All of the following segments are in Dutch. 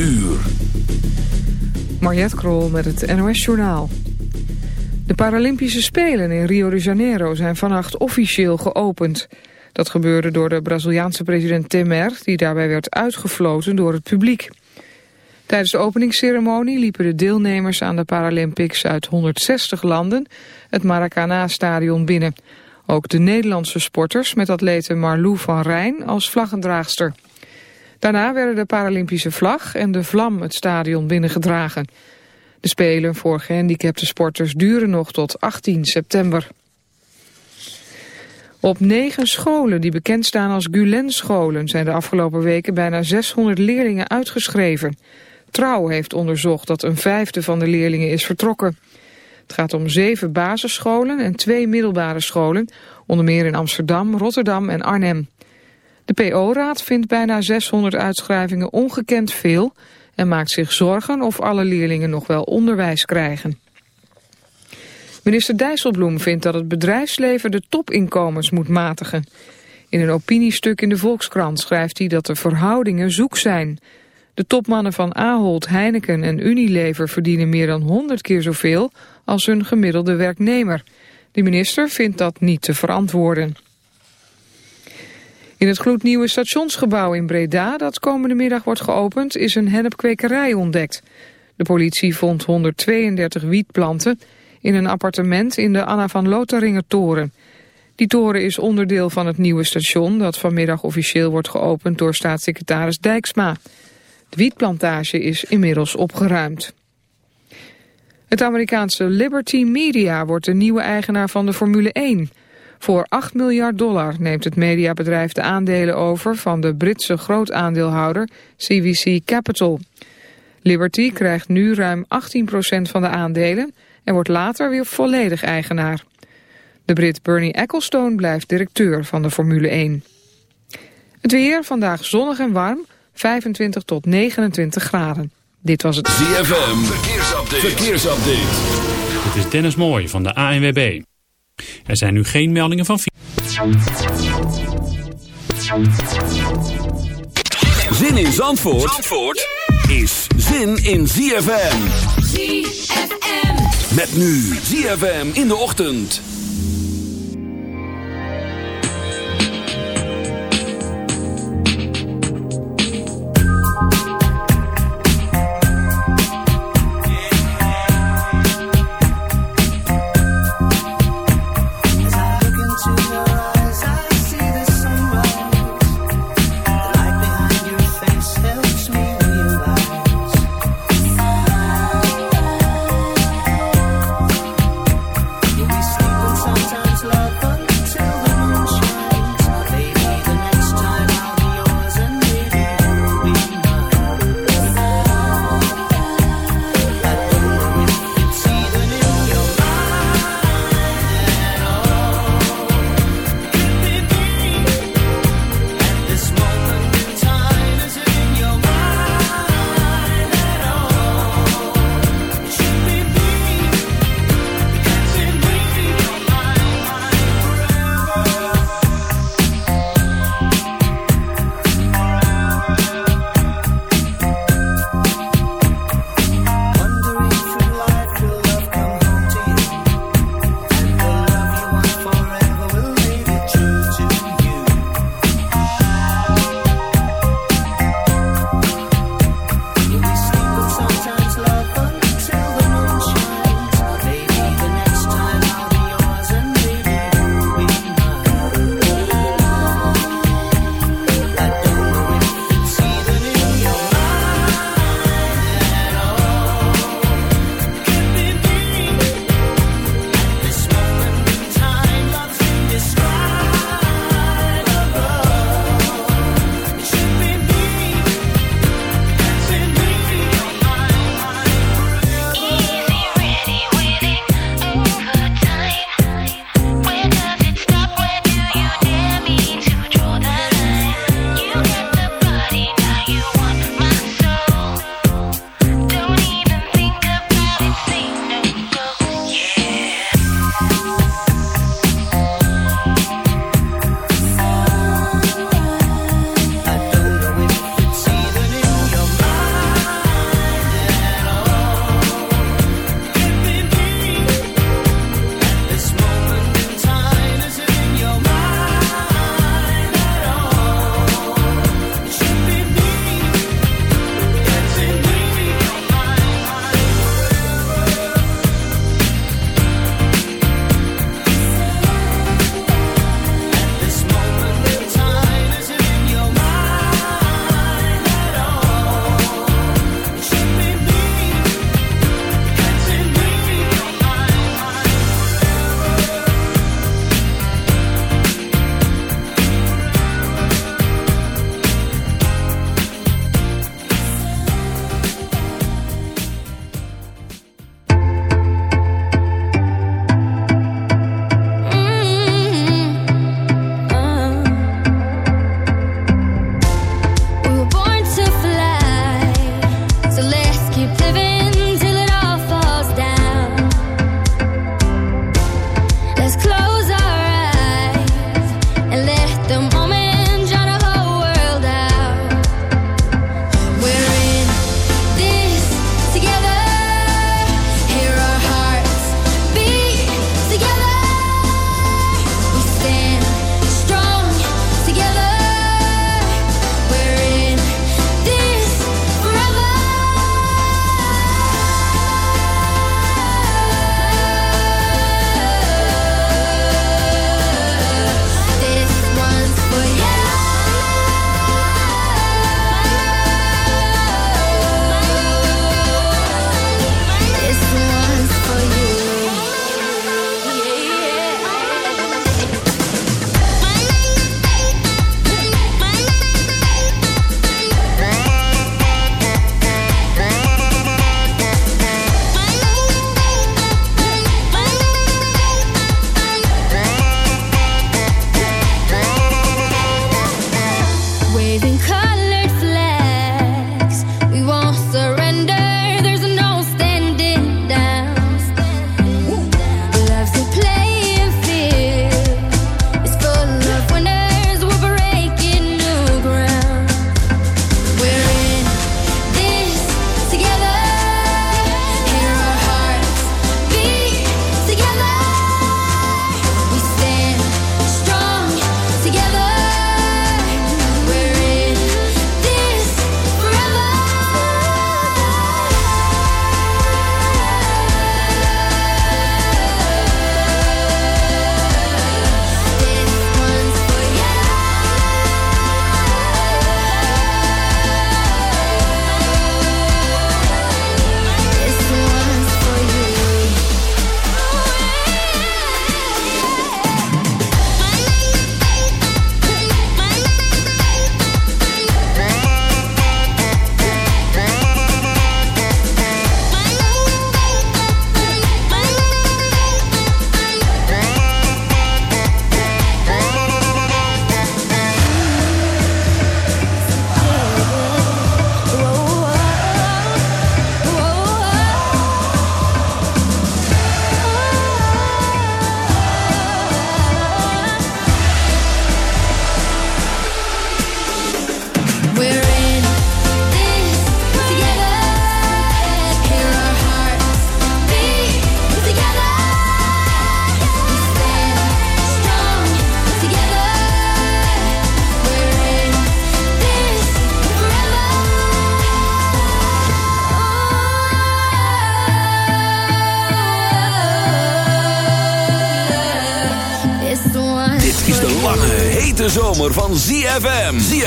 uur. Krol met het NOS Journaal. De Paralympische Spelen in Rio de Janeiro zijn vannacht officieel geopend. Dat gebeurde door de Braziliaanse president Temer... die daarbij werd uitgefloten door het publiek. Tijdens de openingsceremonie liepen de deelnemers aan de Paralympics... uit 160 landen het Maracana-stadion binnen. Ook de Nederlandse sporters met atlete Marlou van Rijn als vlaggendraagster... Daarna werden de Paralympische vlag en de vlam het stadion binnengedragen. De Spelen voor gehandicapte sporters duren nog tot 18 september. Op negen scholen die bekend staan als Gulen-scholen... zijn de afgelopen weken bijna 600 leerlingen uitgeschreven. Trouw heeft onderzocht dat een vijfde van de leerlingen is vertrokken. Het gaat om zeven basisscholen en twee middelbare scholen... onder meer in Amsterdam, Rotterdam en Arnhem. De PO-raad vindt bijna 600 uitschrijvingen ongekend veel... en maakt zich zorgen of alle leerlingen nog wel onderwijs krijgen. Minister Dijsselbloem vindt dat het bedrijfsleven de topinkomens moet matigen. In een opiniestuk in de Volkskrant schrijft hij dat de verhoudingen zoek zijn. De topmannen van Ahold, Heineken en Unilever verdienen meer dan 100 keer zoveel als hun gemiddelde werknemer. De minister vindt dat niet te verantwoorden. In het gloednieuwe stationsgebouw in Breda, dat komende middag wordt geopend, is een hennepkwekerij ontdekt. De politie vond 132 wietplanten in een appartement in de Anna van Lotharingen toren. Die toren is onderdeel van het nieuwe station dat vanmiddag officieel wordt geopend door staatssecretaris Dijksma. De wietplantage is inmiddels opgeruimd. Het Amerikaanse Liberty Media wordt de nieuwe eigenaar van de Formule 1. Voor 8 miljard dollar neemt het mediabedrijf de aandelen over van de Britse grootaandeelhouder CVC Capital. Liberty krijgt nu ruim 18% van de aandelen en wordt later weer volledig eigenaar. De Brit Bernie Ecclestone blijft directeur van de Formule 1. Het weer, vandaag zonnig en warm, 25 tot 29 graden. Dit was het ZFM, verkeersupdate. verkeersupdate. Dit is Dennis Mooij van de ANWB. Er zijn nu geen meldingen van... Zin in Zandvoort, Zandvoort is zin in ZFM. ZFM. Met nu ZFM in de ochtend.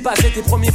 Pas, c'est tes premiers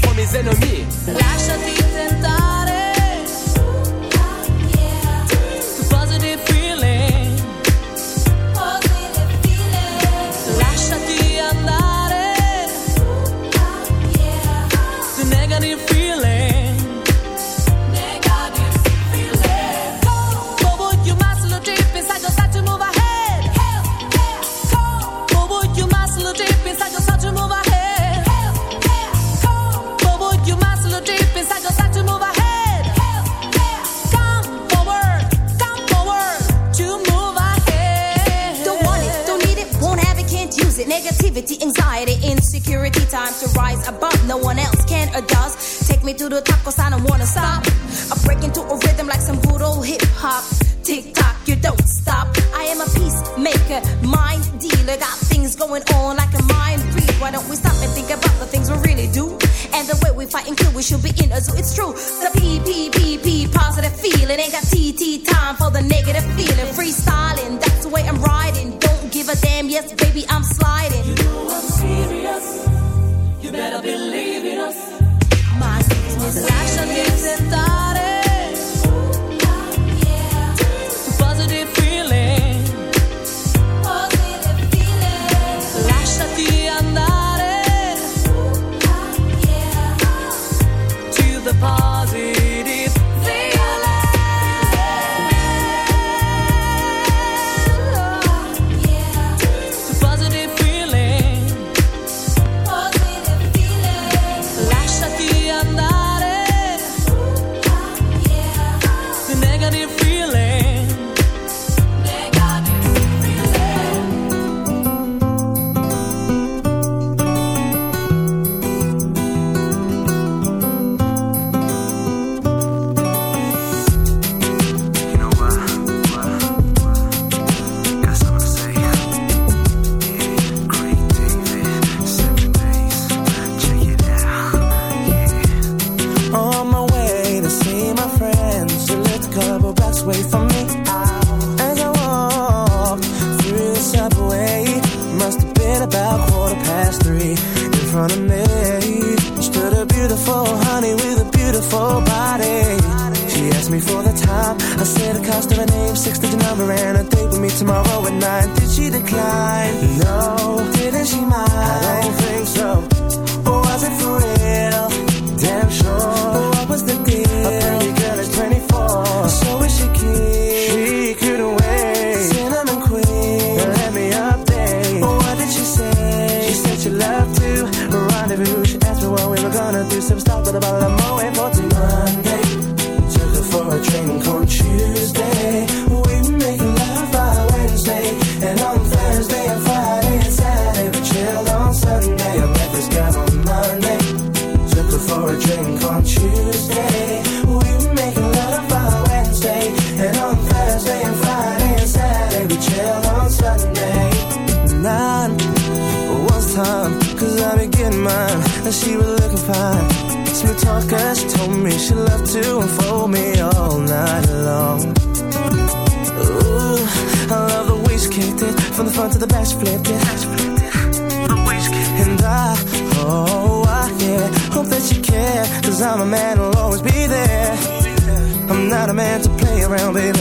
not a man to play around, baby.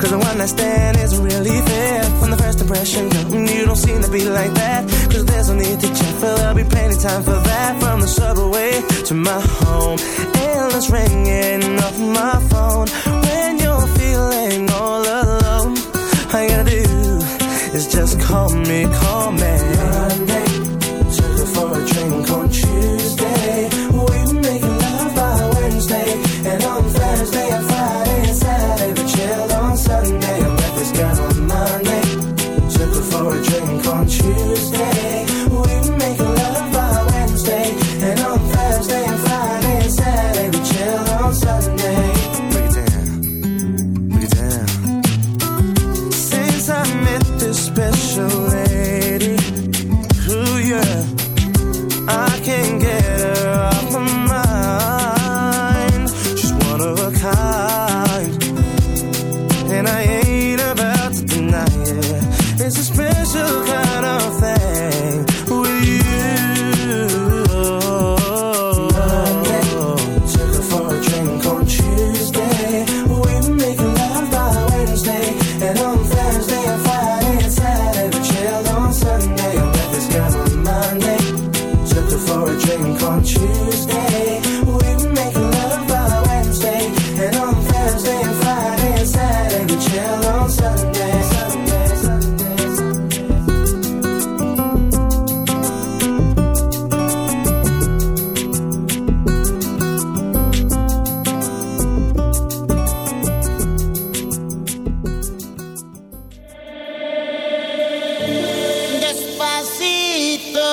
Cause the one I stand isn't really fair. From the first impression, you don't seem to be like that. Cause there's no need to check, but there'll be plenty time for that. From the subway to my home, endless ringing off my phone. When you're feeling all alone, all you gotta do is just call me, call me. Monday, took her for a drink on Tuesday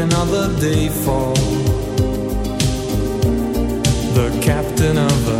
another day fall. The captain of the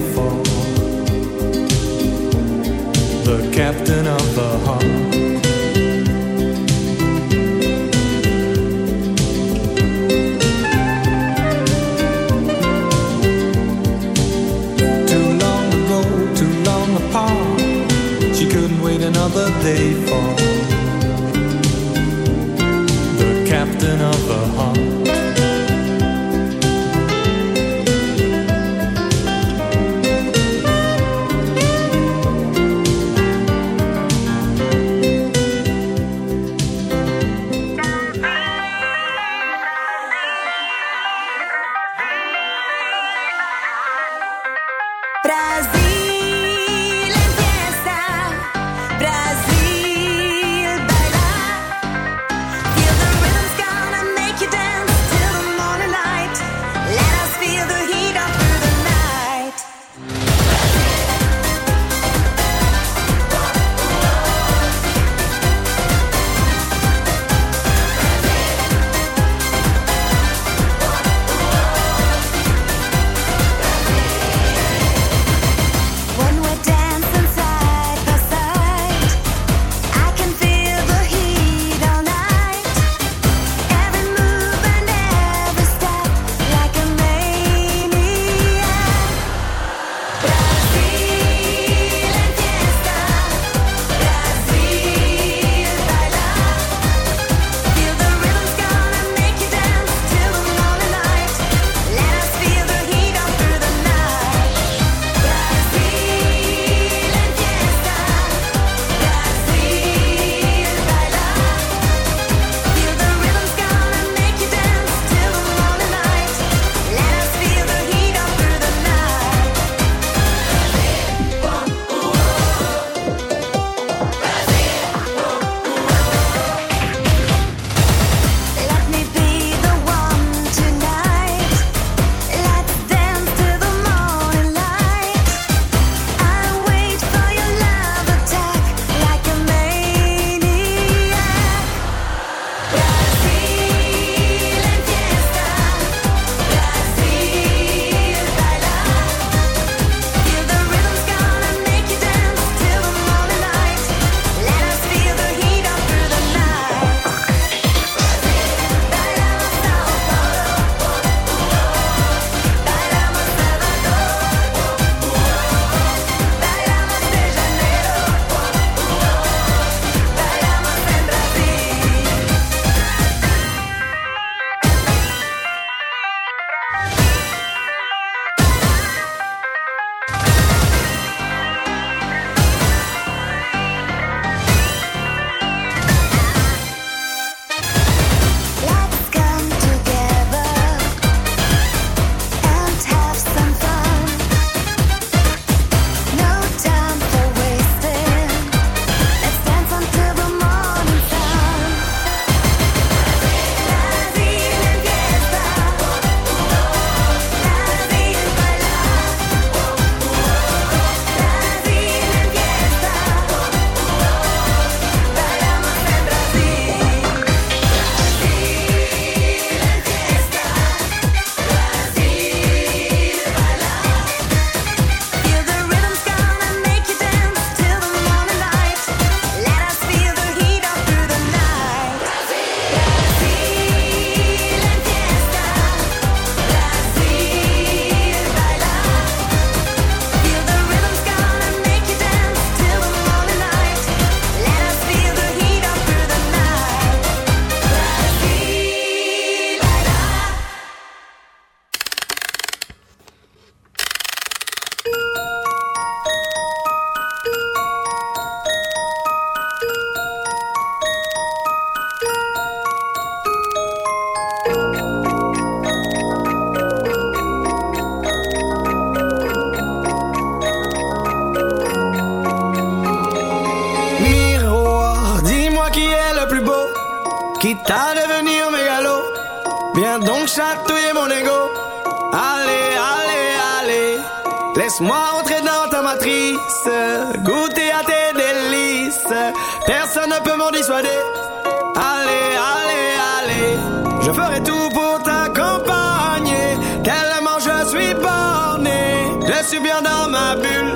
je suis bien dans ma bulle.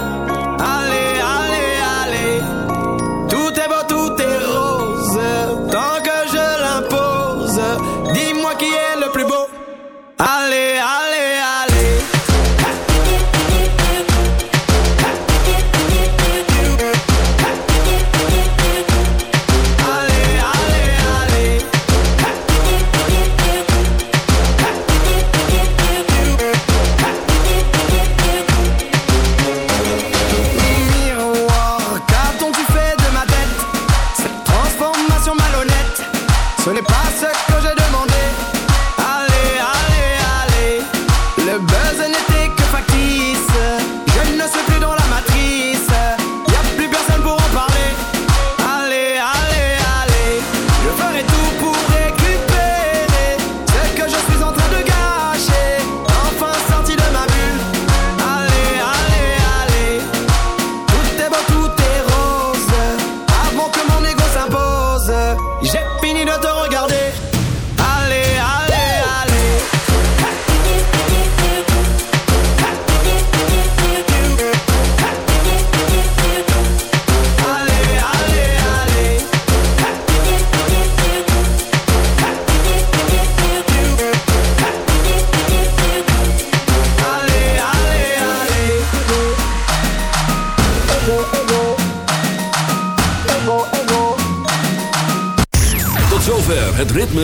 Allez, allez.